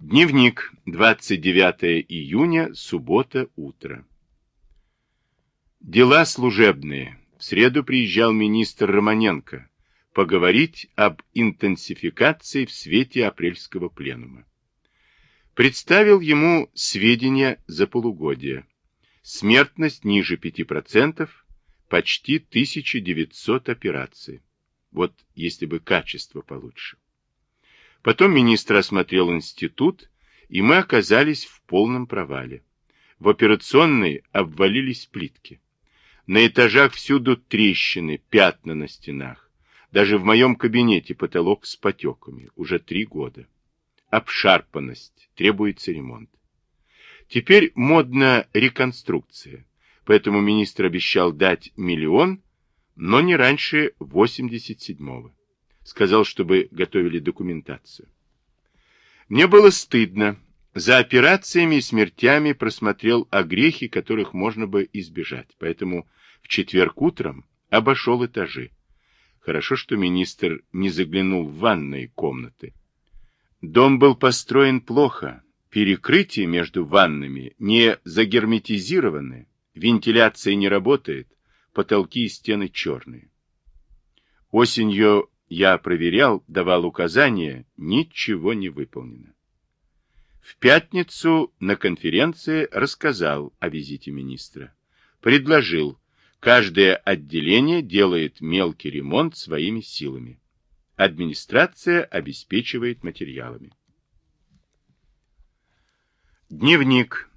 Дневник. 29 июня, суббота, утро. Дела служебные. В среду приезжал министр Романенко поговорить об интенсификации в свете апрельского пленума. Представил ему сведения за полугодие. Смертность ниже 5%, почти 1900 операций. Вот если бы качество получше. Потом министр осмотрел институт, и мы оказались в полном провале. В операционной обвалились плитки. На этажах всюду трещины, пятна на стенах. Даже в моем кабинете потолок с потеками. Уже три года. Обшарпанность. Требуется ремонт. Теперь модна реконструкция. Поэтому министр обещал дать миллион, но не раньше 87-го. Сказал, чтобы готовили документацию. Мне было стыдно. За операциями и смертями просмотрел огрехи, которых можно бы избежать. Поэтому в четверг утром обошел этажи. Хорошо, что министр не заглянул в ванные комнаты. Дом был построен плохо. Перекрытия между ваннами не загерметизированы, вентиляция не работает, потолки и стены черные. Осенью я проверял, давал указания, ничего не выполнено. В пятницу на конференции рассказал о визите министра. Предложил, каждое отделение делает мелкий ремонт своими силами. Администрация обеспечивает материалами. Дневник.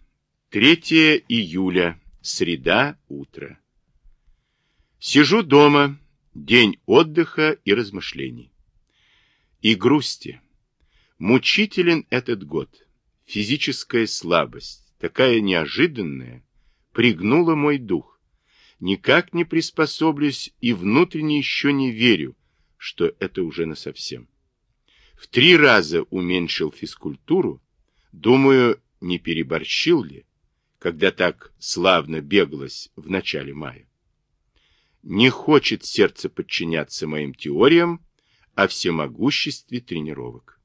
3 июля. Среда. Утро. Сижу дома День отдыха и размышлений. И грусти. Мучителен этот год. Физическая слабость, такая неожиданная, пригнула мой дух. Никак не приспособлюсь и внутренне еще не верю, что это уже насовсем. В три раза уменьшил физкультуру, думаю, не переборщил ли, когда так славно беглось в начале мая. Не хочет сердце подчиняться моим теориям о всемогуществе тренировок.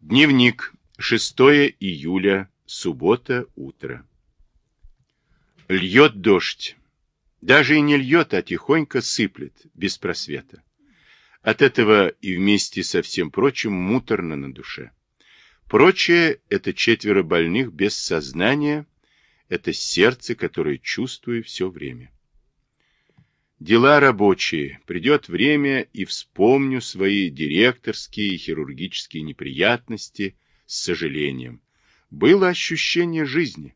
Дневник. 6 июля. Суббота. Утро. Льет дождь. Даже и не льет, а тихонько сыплет, без просвета. От этого и вместе со всем прочим муторно на душе. Прочее — это четверо больных без сознания — это сердце, которое чувствую все время. Дела рабочие. Придет время и вспомню свои директорские и хирургические неприятности с сожалением. Было ощущение жизни.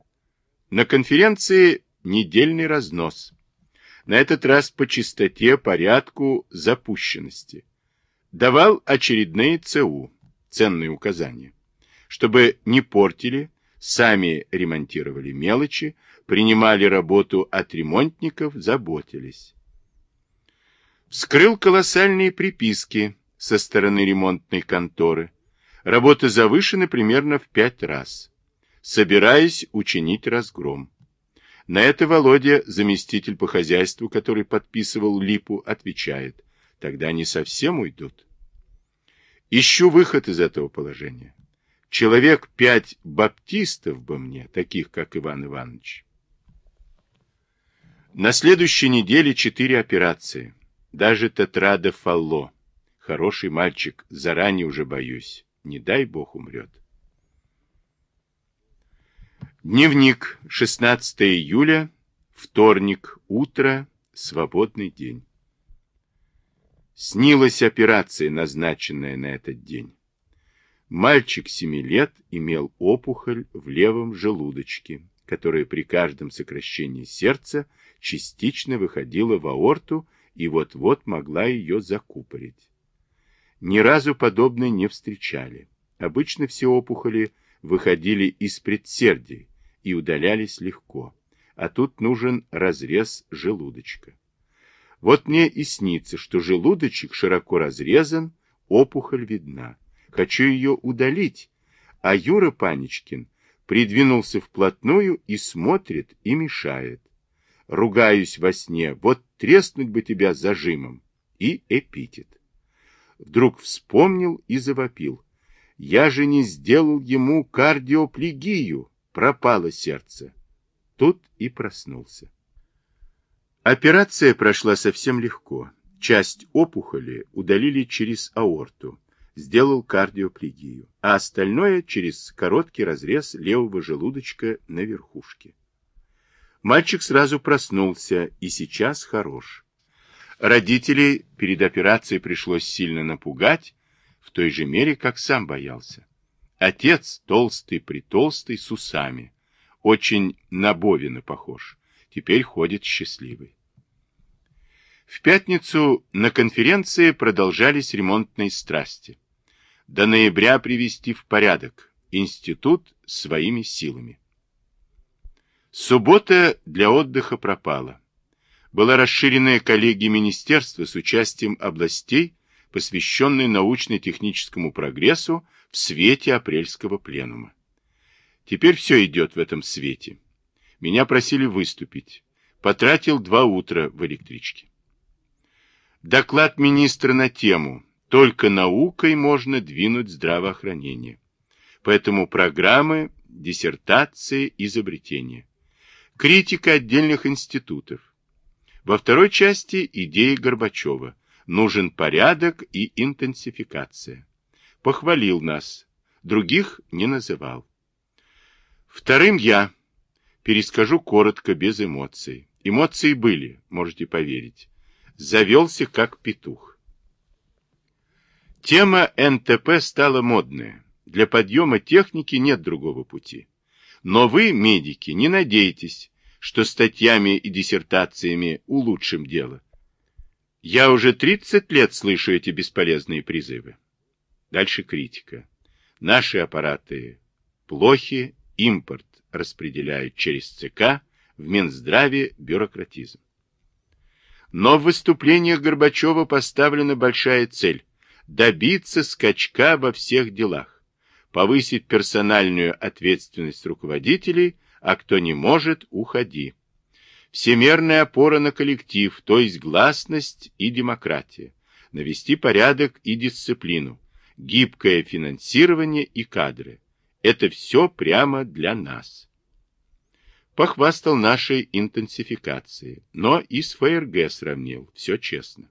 На конференции недельный разнос. На этот раз по чистоте, порядку, запущенности. Давал очередные ЦУ, ценные указания, чтобы не портили, сами ремонтировали мелочи, принимали работу от ремонтников, заботились. Вскрыл колоссальные приписки со стороны ремонтной конторы. Работы завышены примерно в пять раз. Собираясь учинить разгром. На это Володя, заместитель по хозяйству, который подписывал липу, отвечает. Тогда они совсем уйдут. Ищу выход из этого положения. Человек пять баптистов бы мне, таких, как Иван Иванович. На следующей неделе четыре операции. Даже тетрада Фалло. Хороший мальчик, заранее уже боюсь. Не дай бог умрет. Дневник. 16 июля. Вторник. Утро. Свободный день. Снилась операция, назначенная на этот день. Мальчик семи лет имел опухоль в левом желудочке, которая при каждом сокращении сердца частично выходила в аорту и вот-вот могла ее закупорить. Ни разу подобное не встречали. Обычно все опухоли выходили из предсердий и удалялись легко, а тут нужен разрез желудочка. Вот мне и снится, что желудочек широко разрезан, опухоль видна. Хочу ее удалить. А Юра Паничкин придвинулся вплотную и смотрит, и мешает. Ругаюсь во сне, вот треснуть бы тебя зажимом. И эпитет. Вдруг вспомнил и завопил. Я же не сделал ему кардиоплегию. Пропало сердце. Тут и проснулся. Операция прошла совсем легко. Часть опухоли удалили через аорту, сделал кардиоплегию, а остальное через короткий разрез левого желудочка на верхушке. Мальчик сразу проснулся и сейчас хорош. Родителей перед операцией пришлось сильно напугать, в той же мере, как сам боялся. Отец толстый-притолстый с усами, очень на Бовина похож, теперь ходит счастливый. В пятницу на конференции продолжались ремонтные страсти. До ноября привести в порядок институт своими силами. Суббота для отдыха пропала. Была расширенная коллегия министерства с участием областей, посвященной научно-техническому прогрессу в свете апрельского пленума. Теперь все идет в этом свете. Меня просили выступить. Потратил два утра в электричке. Доклад министра на тему «Только наукой можно двинуть здравоохранение». Поэтому программы, диссертации, изобретения. Критика отдельных институтов. Во второй части идеи Горбачева. Нужен порядок и интенсификация. Похвалил нас, других не называл. Вторым я. Перескажу коротко, без эмоций. Эмоции были, можете поверить завелся как петух. Тема НТП стала модная. Для подъема техники нет другого пути. Но вы, медики, не надейтесь, что статьями и диссертациями улучшим дело. Я уже 30 лет слышу эти бесполезные призывы. Дальше критика. Наши аппараты плохи, импорт распределяют через ЦК, в Минздраве бюрократизм. Но в выступлениях Горбачева поставлена большая цель – добиться скачка во всех делах, повысить персональную ответственность руководителей, а кто не может – уходи. Всемерная опора на коллектив, то есть гласность и демократия, навести порядок и дисциплину, гибкое финансирование и кадры. Это все прямо для нас похвастал нашей интенсификацией, но и с ФРГ сравнил, все честно.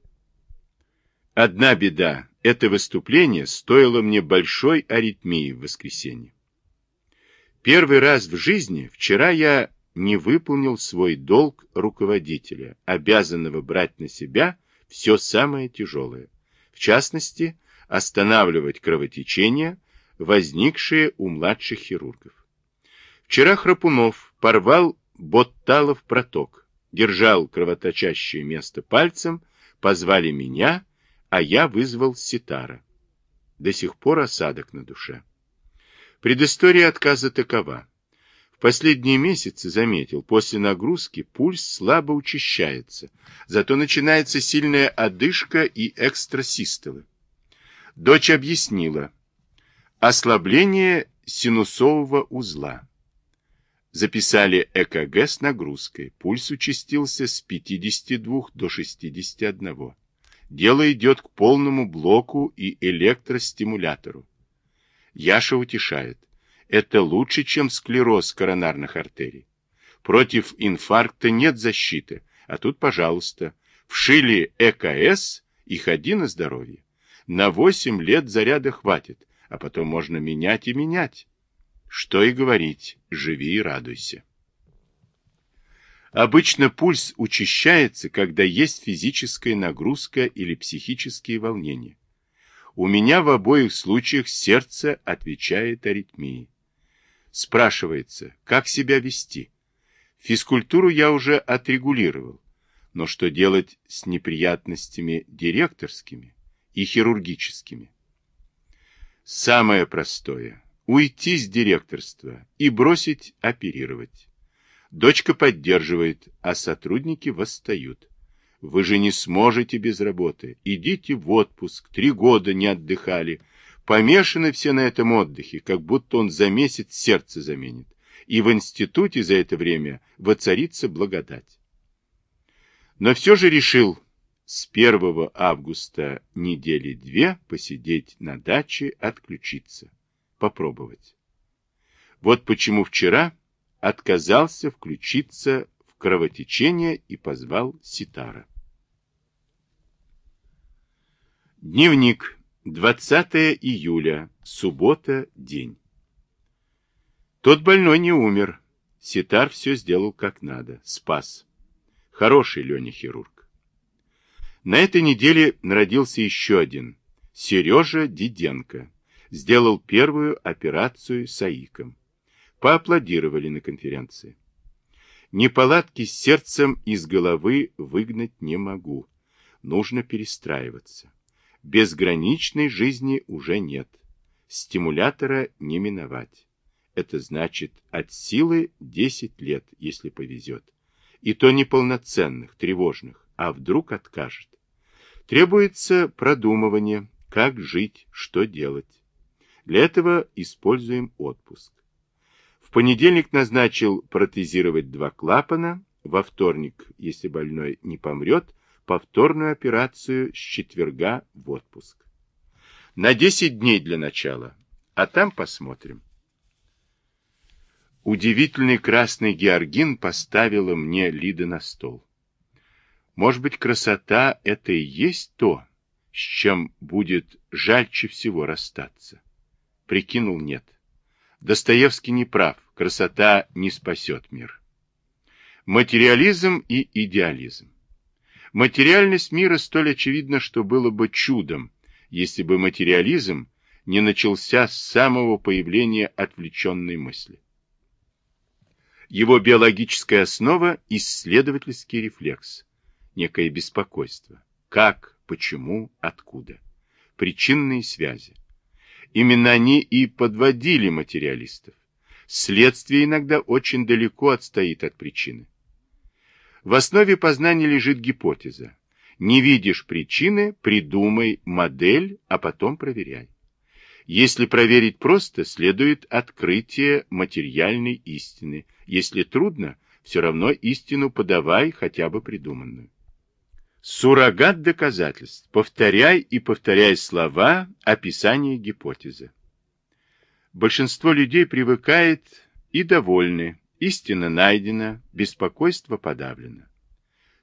Одна беда, это выступление стоило мне большой аритмии в воскресенье. Первый раз в жизни вчера я не выполнил свой долг руководителя, обязанного брать на себя все самое тяжелое, в частности, останавливать кровотечение, возникшее у младших хирургов. Вчера Храпунов порвал Ботталов проток, держал кровоточащее место пальцем, позвали меня, а я вызвал Ситара. До сих пор осадок на душе. Предыстория отказа такова. В последние месяцы, заметил, после нагрузки пульс слабо учащается, зато начинается сильная одышка и экстрасистолы. Дочь объяснила. Ослабление синусового узла. Записали ЭКГ с нагрузкой. Пульс участился с 52 до 61. Дело идет к полному блоку и электростимулятору. Яша утешает. Это лучше, чем склероз коронарных артерий. Против инфаркта нет защиты, а тут, пожалуйста, вшили ЭКС и ходи на здоровье. На 8 лет заряда хватит, а потом можно менять и менять. Что и говорить, живи и радуйся. Обычно пульс учащается, когда есть физическая нагрузка или психические волнения. У меня в обоих случаях сердце отвечает аритмии. Спрашивается, как себя вести? Физкультуру я уже отрегулировал, но что делать с неприятностями директорскими и хирургическими? Самое простое уйти с директорства и бросить оперировать. Дочка поддерживает, а сотрудники восстают. Вы же не сможете без работы. Идите в отпуск, три года не отдыхали. Помешаны все на этом отдыхе, как будто он за месяц сердце заменит. И в институте за это время воцарится благодать. Но все же решил с 1 августа недели две посидеть на даче, отключиться, попробовать. Вот почему вчера отказался включиться в кровотечение и позвал Ситара. Дневник. 20 июля. Суббота. День. Тот больной не умер. Ситар все сделал как надо. Спас. Хороший Леня хирург. На этой неделе народился еще один. Сережа Диденко. Сделал первую операцию с АИКом. Поаплодировали на конференции. Неполадки с сердцем из головы выгнать не могу. Нужно перестраиваться. Безграничной жизни уже нет. Стимулятора не миновать. Это значит от силы 10 лет, если повезет. И то неполноценных, тревожных, а вдруг откажет. Требуется продумывание, как жить, что делать. Для этого используем отпуск. Понедельник назначил протезировать два клапана, во вторник, если больной не помрет, повторную операцию с четверга в отпуск. На 10 дней для начала, а там посмотрим. Удивительный красный георгин поставила мне Лида на стол. Может быть, красота — это и есть то, с чем будет жальче всего расстаться. Прикинул нет. Достоевский не прав, красота не спасет мир. Материализм и идеализм. Материальность мира столь очевидна, что было бы чудом, если бы материализм не начался с самого появления отвлеченной мысли. Его биологическая основа – исследовательский рефлекс, некое беспокойство. Как, почему, откуда. Причинные связи. Именно они и подводили материалистов. Следствие иногда очень далеко отстоит от причины. В основе познания лежит гипотеза. Не видишь причины, придумай модель, а потом проверяй. Если проверить просто, следует открытие материальной истины. Если трудно, все равно истину подавай, хотя бы придуманную. Суррогат доказательств. Повторяй и повторяй слова описания гипотезы. Большинство людей привыкает и довольны, Истина найдена, беспокойство подавлено.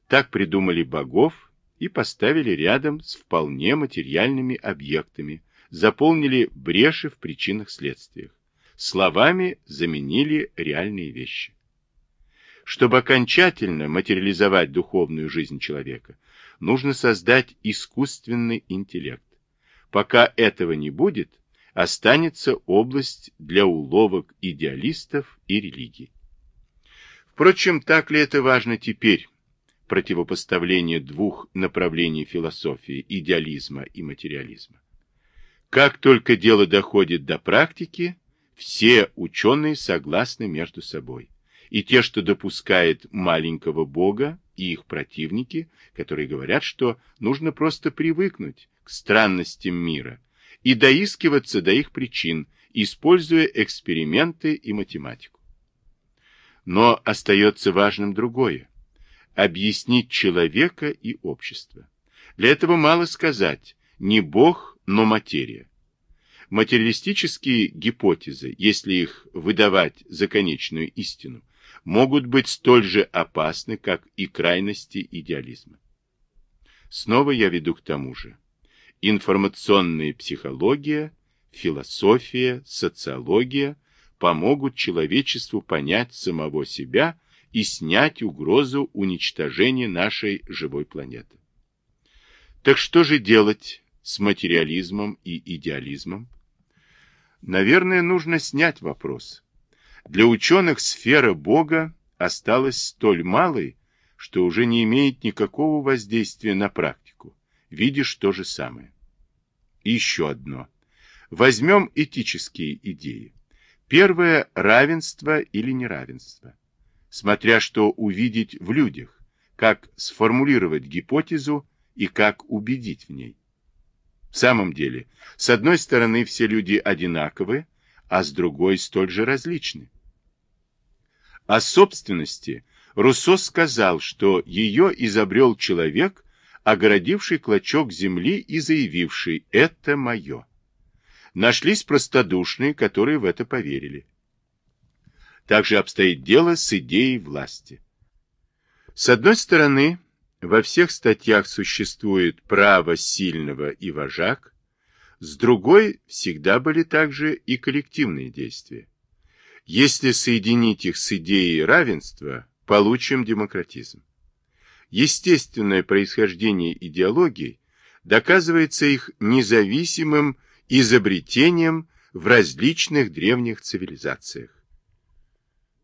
Так придумали богов и поставили рядом с вполне материальными объектами, заполнили бреши в причинах-следствиях. Словами заменили реальные вещи. Чтобы окончательно материализовать духовную жизнь человека, нужно создать искусственный интеллект. Пока этого не будет, останется область для уловок идеалистов и религий. Впрочем, так ли это важно теперь, противопоставление двух направлений философии, идеализма и материализма? Как только дело доходит до практики, все ученые согласны между собой. И те, что допускают маленького бога, и их противники, которые говорят, что нужно просто привыкнуть к странностям мира и доискиваться до их причин, используя эксперименты и математику. Но остается важным другое – объяснить человека и общество. Для этого мало сказать не Бог, но материя. Материалистические гипотезы, если их выдавать за конечную истину, могут быть столь же опасны, как и крайности идеализма. Снова я веду к тому же. Информационная психология, философия, социология – помогут человечеству понять самого себя и снять угрозу уничтожения нашей живой планеты. Так что же делать с материализмом и идеализмом? Наверное, нужно снять вопрос. Для ученых сфера Бога осталась столь малой, что уже не имеет никакого воздействия на практику. Видишь то же самое. И еще одно. Возьмем этические идеи. Первое – равенство или неравенство. Смотря что увидеть в людях, как сформулировать гипотезу и как убедить в ней. В самом деле, с одной стороны все люди одинаковы, а с другой столь же различны. О собственности Руссо сказал, что ее изобрел человек, огородивший клочок земли и заявивший «это мое». Нашлись простодушные, которые в это поверили. Также обстоит дело с идеей власти. С одной стороны, во всех статьях существует право сильного и вожак, с другой всегда были также и коллективные действия. Если соединить их с идеей равенства, получим демократизм. Естественное происхождение идеологий доказывается их независимым изобретением в различных древних цивилизациях.